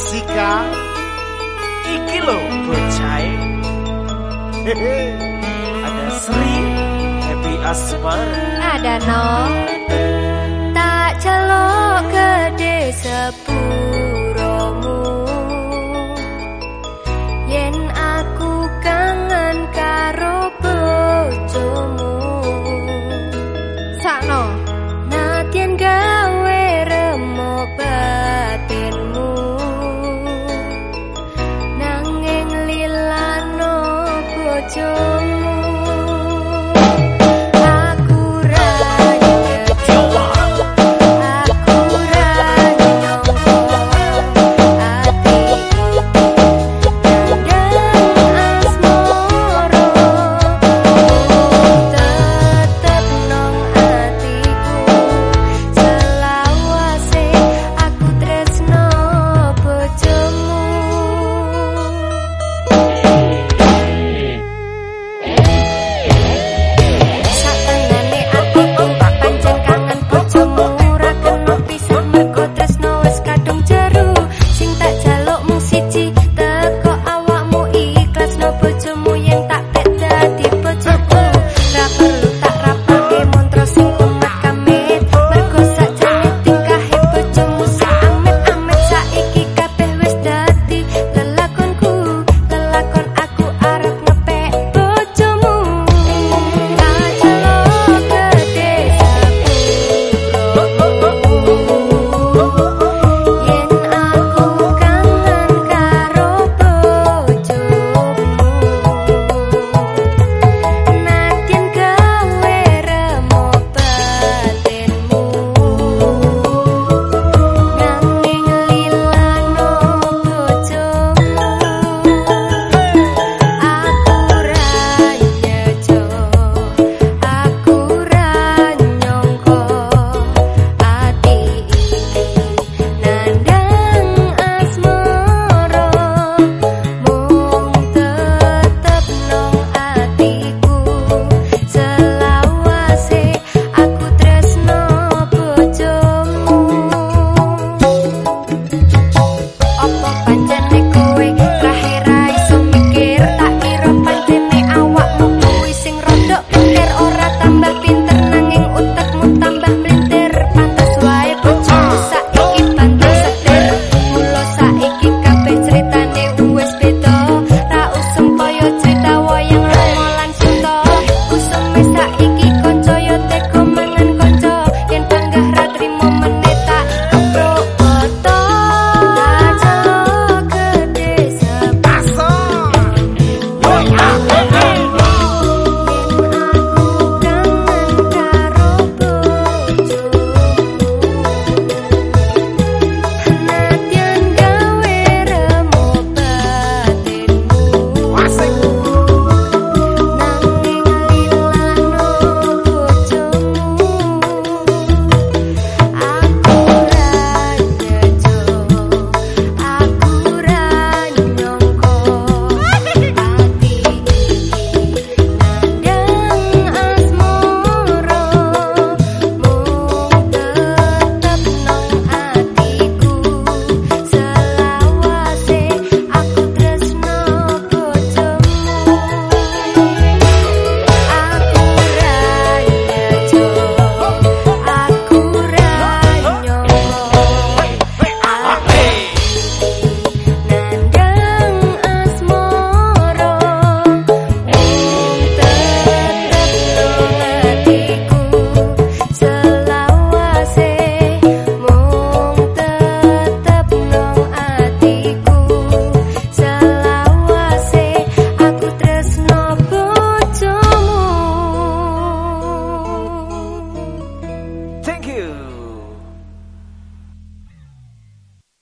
Jessica Iki lo bocah e. Ada Sri Happy Asmar. Ada no Tak celok gede sepuluh